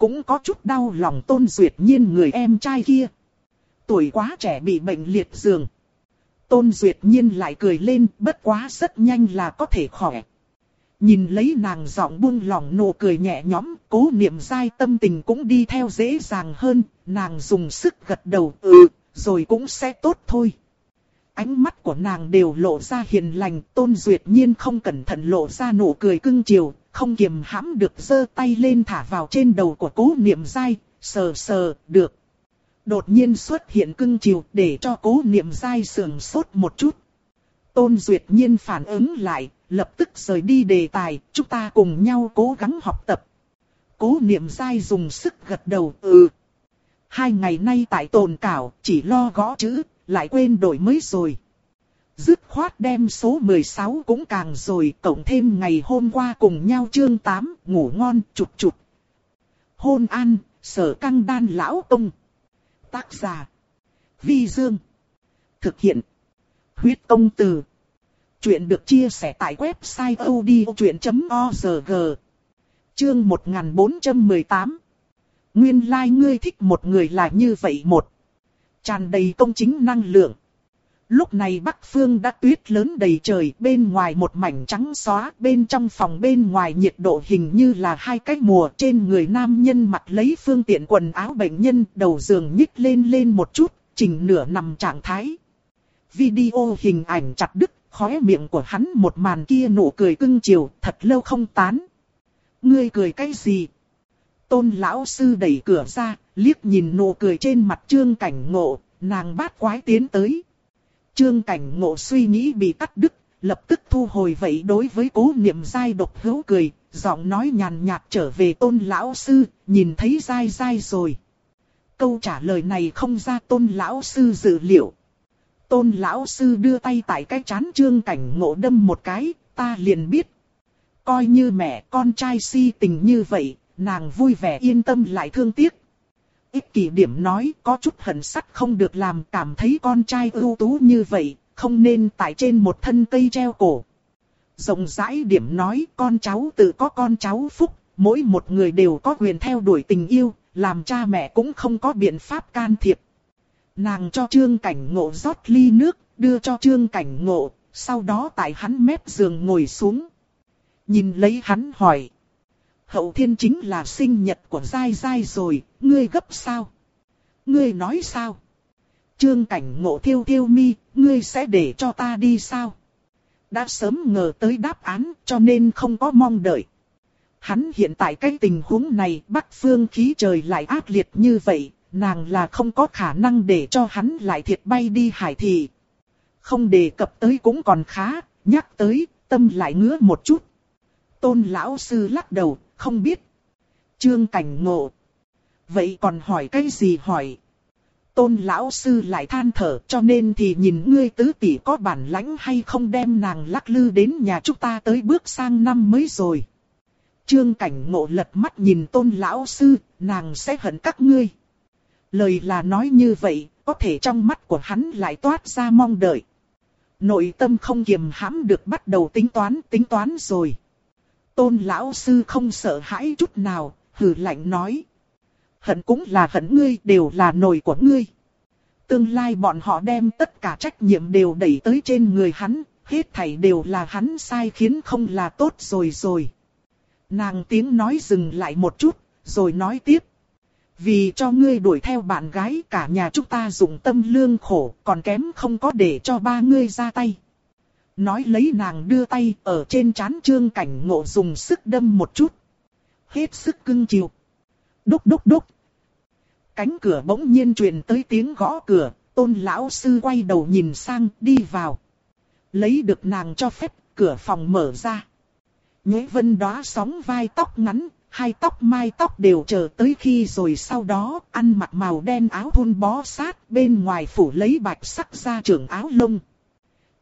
Cũng có chút đau lòng tôn duyệt nhiên người em trai kia. Tuổi quá trẻ bị bệnh liệt giường. Tôn duyệt nhiên lại cười lên, bất quá rất nhanh là có thể khỏi Nhìn lấy nàng giọng buông lỏng nụ cười nhẹ nhõm, cố niệm dai tâm tình cũng đi theo dễ dàng hơn, nàng dùng sức gật đầu ừ, rồi cũng sẽ tốt thôi. Ánh mắt của nàng đều lộ ra hiền lành, tôn duyệt nhiên không cẩn thận lộ ra nụ cười cưng chiều, không kiềm hãm được giơ tay lên thả vào trên đầu của cố niệm dai, sờ sờ, được. Đột nhiên xuất hiện cưng chiều để cho cố niệm dai sườn sốt một chút. Tôn duyệt nhiên phản ứng lại, lập tức rời đi đề tài, chúng ta cùng nhau cố gắng học tập. Cố niệm dai dùng sức gật đầu, ừ. Hai ngày nay tại tồn cảo, chỉ lo gõ chữ, lại quên đổi mới rồi. Dứt khoát đem số 16 cũng càng rồi, cộng thêm ngày hôm qua cùng nhau chương 8, ngủ ngon, chụt chụt. Hôn an, sở căng đan lão ông. Tác giả. Vi Dương. Thực hiện. Huyết công từ. Chuyện được chia sẻ tại website odchuyện.org Chương 1418 Nguyên lai like ngươi thích một người là như vậy một. Tràn đầy công chính năng lượng. Lúc này Bắc Phương đã tuyết lớn đầy trời, bên ngoài một mảnh trắng xóa, bên trong phòng bên ngoài nhiệt độ hình như là hai cái mùa. Trên người nam nhân mặc lấy phương tiện quần áo bệnh nhân, đầu giường nhích lên lên một chút, chỉnh nửa nằm trạng thái. Video hình ảnh chặt đứt khóe miệng của hắn một màn kia nụ cười cưng chiều, thật lâu không tán. Ngươi cười cái gì? Tôn lão sư đẩy cửa ra, liếc nhìn nụ cười trên mặt trương cảnh ngộ, nàng bát quái tiến tới. Trương cảnh ngộ suy nghĩ bị cắt đứt, lập tức thu hồi vậy đối với cố niệm dai độc hữu cười, giọng nói nhàn nhạt trở về tôn lão sư, nhìn thấy dai dai rồi. Câu trả lời này không ra tôn lão sư dự liệu. Tôn lão sư đưa tay tại cái chán trương cảnh ngộ đâm một cái, ta liền biết. Coi như mẹ con trai si tình như vậy, nàng vui vẻ yên tâm lại thương tiếc. Ích kỷ điểm nói có chút hận sắt không được làm cảm thấy con trai ưu tú như vậy, không nên tại trên một thân cây treo cổ. Rộng rãi điểm nói con cháu tự có con cháu phúc, mỗi một người đều có quyền theo đuổi tình yêu, làm cha mẹ cũng không có biện pháp can thiệp. Nàng cho trương cảnh ngộ rót ly nước, đưa cho trương cảnh ngộ, sau đó tại hắn mép giường ngồi xuống. Nhìn lấy hắn hỏi. Hậu thiên chính là sinh nhật của dai dai rồi, ngươi gấp sao? Ngươi nói sao? Trương cảnh ngộ thiêu thiêu mi, ngươi sẽ để cho ta đi sao? Đã sớm ngờ tới đáp án cho nên không có mong đợi. Hắn hiện tại cái tình huống này bắc phương khí trời lại ác liệt như vậy, nàng là không có khả năng để cho hắn lại thiệt bay đi hải thị. Không đề cập tới cũng còn khá, nhắc tới, tâm lại ngứa một chút. Tôn lão sư lắc đầu, không biết. Trương cảnh ngộ. Vậy còn hỏi cái gì hỏi? Tôn lão sư lại than thở cho nên thì nhìn ngươi tứ tỷ có bản lãnh hay không đem nàng lắc lư đến nhà chúng ta tới bước sang năm mới rồi. Trương cảnh ngộ lật mắt nhìn tôn lão sư, nàng sẽ hận các ngươi. Lời là nói như vậy, có thể trong mắt của hắn lại toát ra mong đợi. Nội tâm không kiềm hãm được bắt đầu tính toán, tính toán rồi. Tôn lão sư không sợ hãi chút nào, hừ lạnh nói. Hận cũng là hận ngươi, đều là nồi của ngươi. Tương lai bọn họ đem tất cả trách nhiệm đều đẩy tới trên người hắn, hết thảy đều là hắn sai khiến không là tốt rồi rồi. Nàng tiếng nói dừng lại một chút, rồi nói tiếp. Vì cho ngươi đuổi theo bạn gái cả nhà chúng ta dùng tâm lương khổ, còn kém không có để cho ba ngươi ra tay. Nói lấy nàng đưa tay ở trên chán trương cảnh ngộ dùng sức đâm một chút. Hết sức cưng chiều. Đúc đúc đúc. Cánh cửa bỗng nhiên truyền tới tiếng gõ cửa, tôn lão sư quay đầu nhìn sang, đi vào. Lấy được nàng cho phép, cửa phòng mở ra. Nhế vân đóa sóng vai tóc ngắn, hai tóc mai tóc đều chờ tới khi rồi sau đó ăn mặc màu đen áo thun bó sát bên ngoài phủ lấy bạch sắc ra trưởng áo lông.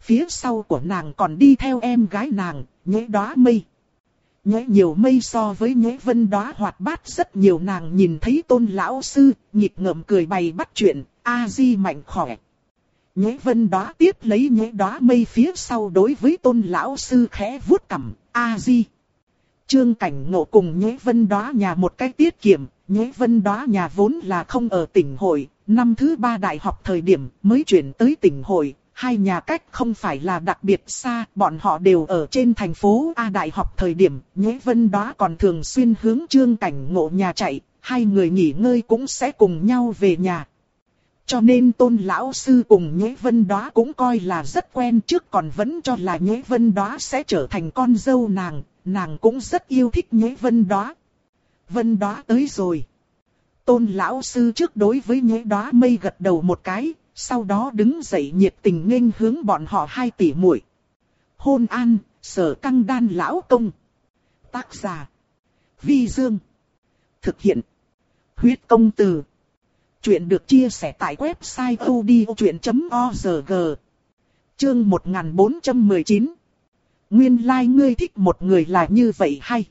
Phía sau của nàng còn đi theo em gái nàng, nhuế đóa mây. Nhuế nhiều mây so với nhuế vân đóa hoạt bát rất nhiều nàng nhìn thấy tôn lão sư, nhịp ngậm cười bày bắt chuyện, A-di mạnh khỏe. Nhuế vân đóa tiếp lấy nhuế đóa mây phía sau đối với tôn lão sư khẽ vuốt cằm, A-di. Trương Cảnh Ngộ cùng Nhuế Vân Đóa nhà một cái tiết kiệm, Nhuế Vân Đóa nhà vốn là không ở tỉnh hội, năm thứ ba đại học thời điểm mới chuyển tới tỉnh hội, hai nhà cách không phải là đặc biệt xa, bọn họ đều ở trên thành phố A đại học thời điểm, Nhế Vân Đóa còn thường xuyên hướng Trương Cảnh Ngộ nhà chạy, hai người nghỉ ngơi cũng sẽ cùng nhau về nhà. Cho nên tôn lão sư cùng Nhế Vân Đóa cũng coi là rất quen trước còn vẫn cho là Nhế Vân Đóa sẽ trở thành con dâu nàng, nàng cũng rất yêu thích Nhế Vân Đóa. Vân Đóa tới rồi. Tôn lão sư trước đối với nhế Đóa mây gật đầu một cái, sau đó đứng dậy nhiệt tình nghênh hướng bọn họ hai tỷ muội. Hôn an, sở căng đan lão công. Tác giả. Vi Dương. Thực hiện. Huyết công từ. Chuyện được chia sẻ tại website odchuyện.org. Chương 1419. Nguyên lai like ngươi thích một người là như vậy hay?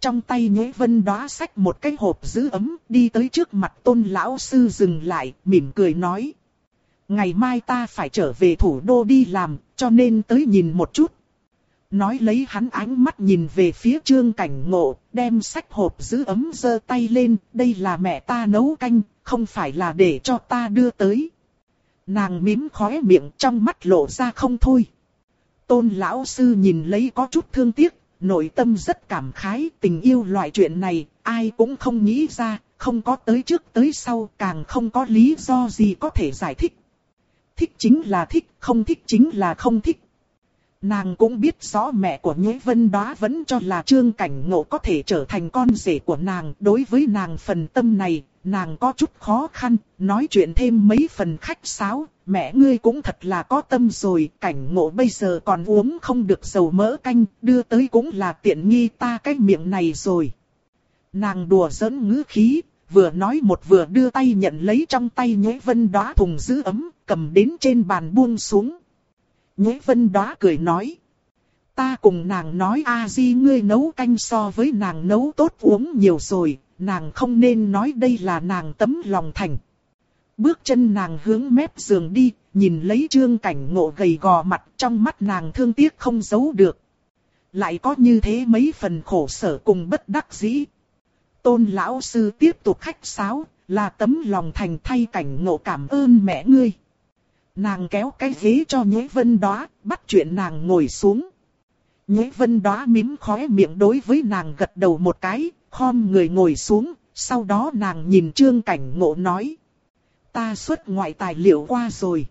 Trong tay nhế vân đóa sách một cái hộp giữ ấm, đi tới trước mặt tôn lão sư dừng lại, mỉm cười nói. Ngày mai ta phải trở về thủ đô đi làm, cho nên tới nhìn một chút. Nói lấy hắn ánh mắt nhìn về phía trương cảnh ngộ, đem sách hộp giữ ấm giơ tay lên, đây là mẹ ta nấu canh, không phải là để cho ta đưa tới. Nàng mím khóe miệng trong mắt lộ ra không thôi. Tôn lão sư nhìn lấy có chút thương tiếc, nội tâm rất cảm khái tình yêu loại chuyện này, ai cũng không nghĩ ra, không có tới trước tới sau, càng không có lý do gì có thể giải thích. Thích chính là thích, không thích chính là không thích. Nàng cũng biết rõ mẹ của Nhế Vân đó vẫn cho là trương cảnh ngộ có thể trở thành con rể của nàng. Đối với nàng phần tâm này, nàng có chút khó khăn, nói chuyện thêm mấy phần khách sáo. Mẹ ngươi cũng thật là có tâm rồi, cảnh ngộ bây giờ còn uống không được dầu mỡ canh, đưa tới cũng là tiện nghi ta cái miệng này rồi. Nàng đùa giỡn ngữ khí, vừa nói một vừa đưa tay nhận lấy trong tay Nhế Vân đóa thùng giữ ấm, cầm đến trên bàn buông xuống. Nhế vân đó cười nói. Ta cùng nàng nói a di ngươi nấu canh so với nàng nấu tốt uống nhiều rồi, nàng không nên nói đây là nàng tấm lòng thành. Bước chân nàng hướng mép giường đi, nhìn lấy trương cảnh ngộ gầy gò mặt trong mắt nàng thương tiếc không giấu được. Lại có như thế mấy phần khổ sở cùng bất đắc dĩ. Tôn lão sư tiếp tục khách sáo, là tấm lòng thành thay cảnh ngộ cảm ơn mẹ ngươi. Nàng kéo cái ghế cho Nhế Vân đó, bắt chuyện nàng ngồi xuống. Nhế Vân đó mím khóe miệng đối với nàng gật đầu một cái, khom người ngồi xuống, sau đó nàng nhìn Trương Cảnh Ngộ nói. ta xuất ngoại tài liệu qua rồi.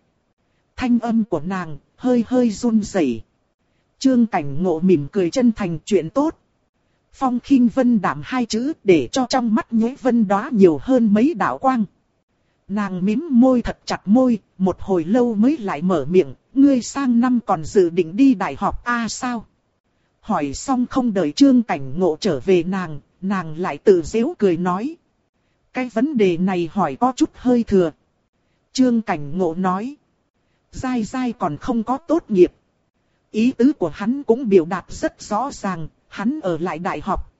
Thanh âm của nàng, hơi hơi run rẩy. Trương cảnh ngộ mỉm cười chân thành chuyện tốt. Phong khinh vân đảm hai chữ để cho trong mắt Nhế vân đó nhiều hơn mấy đạo quang. Nàng mím môi thật chặt môi, một hồi lâu mới lại mở miệng, ngươi sang năm còn dự định đi đại học A sao? Hỏi xong không đợi trương cảnh ngộ trở về nàng, nàng lại tự dễu cười nói. Cái vấn đề này hỏi có chút hơi thừa. Trương cảnh ngộ nói. Dai dai còn không có tốt nghiệp. Ý tứ của hắn cũng biểu đạt rất rõ ràng, hắn ở lại đại học.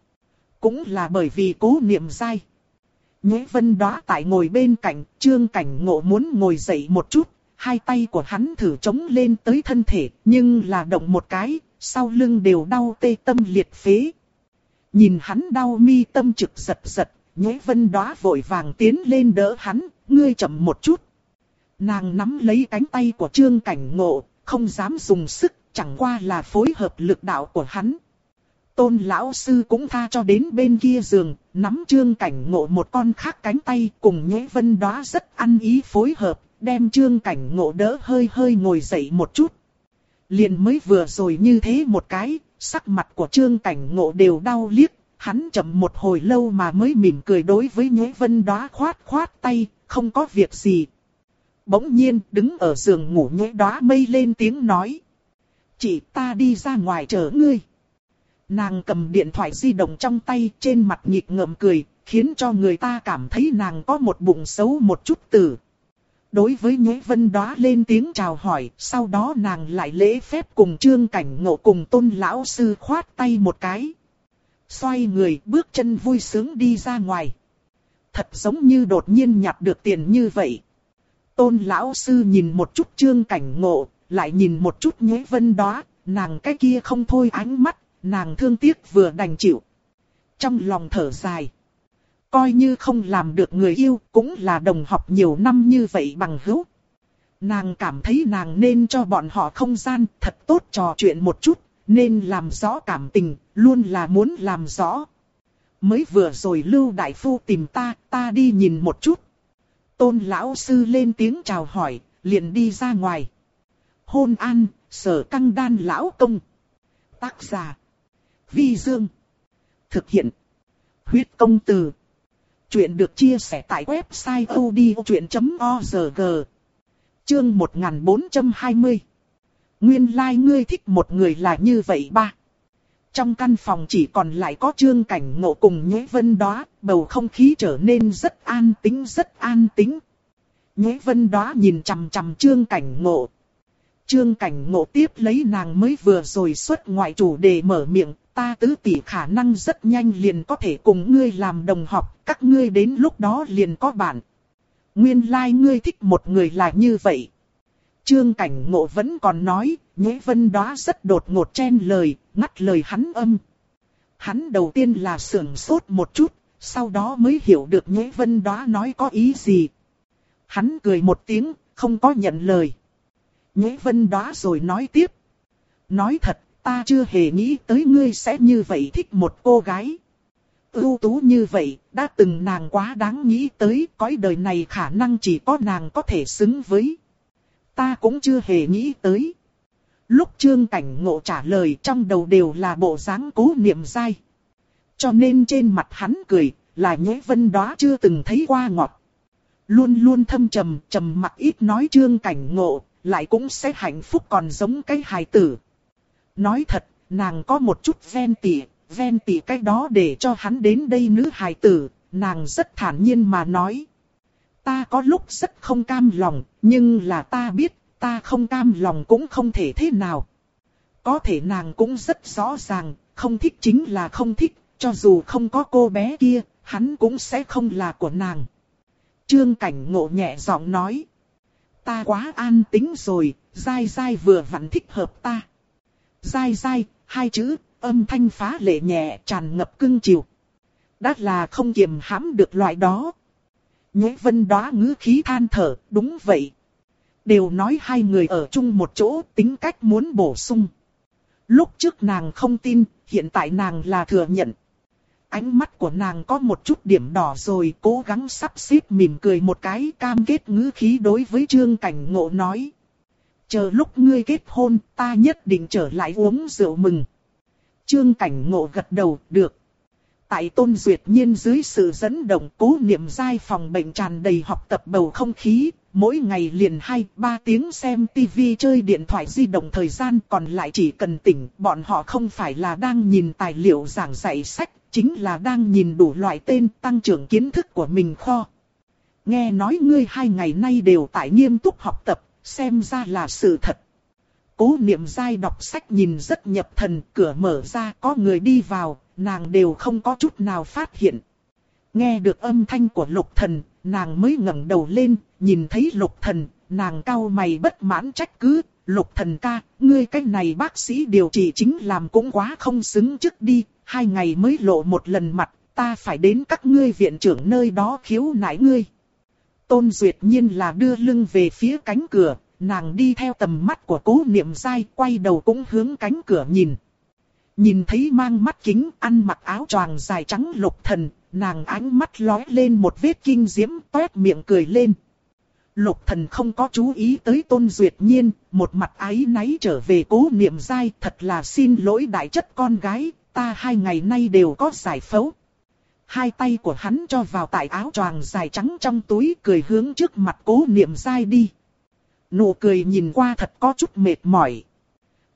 Cũng là bởi vì cố niệm dai. Nhế vân đó tại ngồi bên cạnh, trương cảnh ngộ muốn ngồi dậy một chút, hai tay của hắn thử chống lên tới thân thể, nhưng là động một cái, sau lưng đều đau tê tâm liệt phế. Nhìn hắn đau mi tâm trực giật giật, nhế vân đó vội vàng tiến lên đỡ hắn, ngươi chậm một chút. Nàng nắm lấy cánh tay của trương cảnh ngộ, không dám dùng sức, chẳng qua là phối hợp lực đạo của hắn. Tôn lão sư cũng tha cho đến bên kia giường, nắm trương cảnh ngộ một con khác cánh tay cùng nhế vân đó rất ăn ý phối hợp, đem trương cảnh ngộ đỡ hơi hơi ngồi dậy một chút. Liền mới vừa rồi như thế một cái, sắc mặt của trương cảnh ngộ đều đau liếc, hắn chậm một hồi lâu mà mới mỉm cười đối với nhế vân đó khoát khoát tay, không có việc gì. Bỗng nhiên đứng ở giường ngủ nhế đó mây lên tiếng nói. Chị ta đi ra ngoài chờ ngươi. Nàng cầm điện thoại di động trong tay trên mặt nhịp ngợm cười, khiến cho người ta cảm thấy nàng có một bụng xấu một chút tử. Đối với Nhế Vân đó lên tiếng chào hỏi, sau đó nàng lại lễ phép cùng trương cảnh ngộ cùng tôn lão sư khoát tay một cái. Xoay người bước chân vui sướng đi ra ngoài. Thật giống như đột nhiên nhặt được tiền như vậy. Tôn lão sư nhìn một chút trương cảnh ngộ, lại nhìn một chút Nhế Vân đó, nàng cái kia không thôi ánh mắt, nàng thương tiếc vừa đành chịu. Trong lòng thở dài. Coi như không làm được người yêu, cũng là đồng học nhiều năm như vậy bằng hữu. Nàng cảm thấy nàng nên cho bọn họ không gian thật tốt trò chuyện một chút, nên làm rõ cảm tình, luôn là muốn làm rõ. Mới vừa rồi Lưu Đại Phu tìm ta, ta đi nhìn một chút. Tôn lão sư lên tiếng chào hỏi, liền đi ra ngoài. Hôn an, sở căng đan lão công. Tác giả. Vi Dương. Thực hiện. Huyết công từ. Chuyện được chia sẻ tại website odchuyện.org. Chương 1420. Nguyên lai like ngươi thích một người là như vậy ba. Trong căn phòng chỉ còn lại có trương cảnh ngộ cùng nhế vân đó, bầu không khí trở nên rất an tĩnh rất an tĩnh. Nhế vân đó nhìn chằm chằm trương cảnh ngộ. Trương cảnh ngộ tiếp lấy nàng mới vừa rồi xuất ngoại chủ đề mở miệng, ta tứ tỷ khả năng rất nhanh liền có thể cùng ngươi làm đồng học, các ngươi đến lúc đó liền có bạn. Nguyên lai like ngươi thích một người là như vậy. Trương cảnh ngộ vẫn còn nói, nhế vân đó rất đột ngột chen lời, ngắt lời hắn âm. Hắn đầu tiên là sưởng sốt một chút, sau đó mới hiểu được nhế vân đó nói có ý gì. Hắn cười một tiếng, không có nhận lời. Nhế vân đó rồi nói tiếp. Nói thật, ta chưa hề nghĩ tới ngươi sẽ như vậy thích một cô gái. Ưu tú như vậy, đã từng nàng quá đáng nghĩ tới, cõi đời này khả năng chỉ có nàng có thể xứng với. Ta cũng chưa hề nghĩ tới. Lúc trương cảnh ngộ trả lời trong đầu đều là bộ dáng cố niệm dai. Cho nên trên mặt hắn cười, là nhế vân đó chưa từng thấy qua ngọt. Luôn luôn thâm trầm, trầm mặc ít nói trương cảnh ngộ, lại cũng sẽ hạnh phúc còn giống cái hài tử. Nói thật, nàng có một chút ven tỉ, ven tỉ cái đó để cho hắn đến đây nữ hài tử, nàng rất thản nhiên mà nói. Ta có lúc rất không cam lòng, nhưng là ta biết, ta không cam lòng cũng không thể thế nào. Có thể nàng cũng rất rõ ràng, không thích chính là không thích, cho dù không có cô bé kia, hắn cũng sẽ không là của nàng. Trương Cảnh Ngộ nhẹ giọng nói. Ta quá an tính rồi, dai dai vừa vặn thích hợp ta dai dai, hai chữ, âm thanh phá lệ nhẹ tràn ngập cưng chiều. Đã là không kiềm hãm được loại đó. Nhế vân đó ngữ khí than thở, đúng vậy. Đều nói hai người ở chung một chỗ tính cách muốn bổ sung. Lúc trước nàng không tin, hiện tại nàng là thừa nhận ánh mắt của nàng có một chút điểm đỏ rồi cố gắng sắp xếp mỉm cười một cái cam kết ngữ khí đối với trương cảnh ngộ nói. Chờ lúc ngươi kết hôn ta nhất định trở lại uống rượu mừng. Trương cảnh ngộ gật đầu, được. Tại tôn duyệt nhiên dưới sự dẫn động cố niệm giai phòng bệnh tràn đầy học tập bầu không khí, mỗi ngày liền 2-3 tiếng xem tivi chơi điện thoại di động thời gian còn lại chỉ cần tỉnh, bọn họ không phải là đang nhìn tài liệu giảng dạy sách, chính là đang nhìn đủ loại tên tăng trưởng kiến thức của mình kho. Nghe nói ngươi hai ngày nay đều tại nghiêm túc học tập, xem ra là sự thật. Cố niệm dai đọc sách nhìn rất nhập thần, cửa mở ra có người đi vào, nàng đều không có chút nào phát hiện. Nghe được âm thanh của lục thần, nàng mới ngẩng đầu lên, nhìn thấy lục thần, nàng cau mày bất mãn trách cứ, lục thần ca, ngươi cái này bác sĩ điều trị chính làm cũng quá không xứng trước đi, hai ngày mới lộ một lần mặt, ta phải đến các ngươi viện trưởng nơi đó khiếu nại ngươi. Tôn Duyệt Nhiên là đưa lưng về phía cánh cửa, nàng đi theo tầm mắt của cố niệm dai, quay đầu cũng hướng cánh cửa nhìn. Nhìn thấy mang mắt kính, ăn mặc áo choàng dài trắng lục thần, nàng ánh mắt lóe lên một vết kinh diễm, toét miệng cười lên. Lục thần không có chú ý tới tôn duyệt nhiên, một mặt ái náy trở về cố niệm dai, thật là xin lỗi đại chất con gái, ta hai ngày nay đều có giải phẫu. Hai tay của hắn cho vào tại áo choàng dài trắng trong túi cười hướng trước mặt cố niệm dai đi. Nụ cười nhìn qua thật có chút mệt mỏi.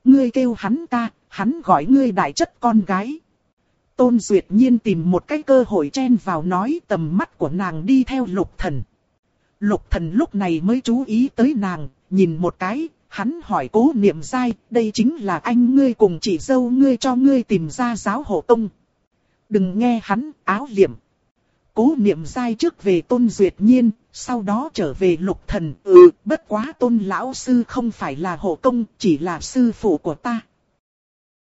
Ngươi kêu hắn ta, hắn gọi ngươi đại chất con gái. Tôn Duyệt Nhiên tìm một cái cơ hội chen vào nói tầm mắt của nàng đi theo lục thần. Lục thần lúc này mới chú ý tới nàng, nhìn một cái, hắn hỏi cố niệm dai, đây chính là anh ngươi cùng chị dâu ngươi cho ngươi tìm ra giáo hộ tông. Đừng nghe hắn, áo liệm. Cố niệm dai trước về tôn duyệt nhiên, sau đó trở về lục thần. Ừ, bất quá tôn lão sư không phải là hộ công, chỉ là sư phụ của ta.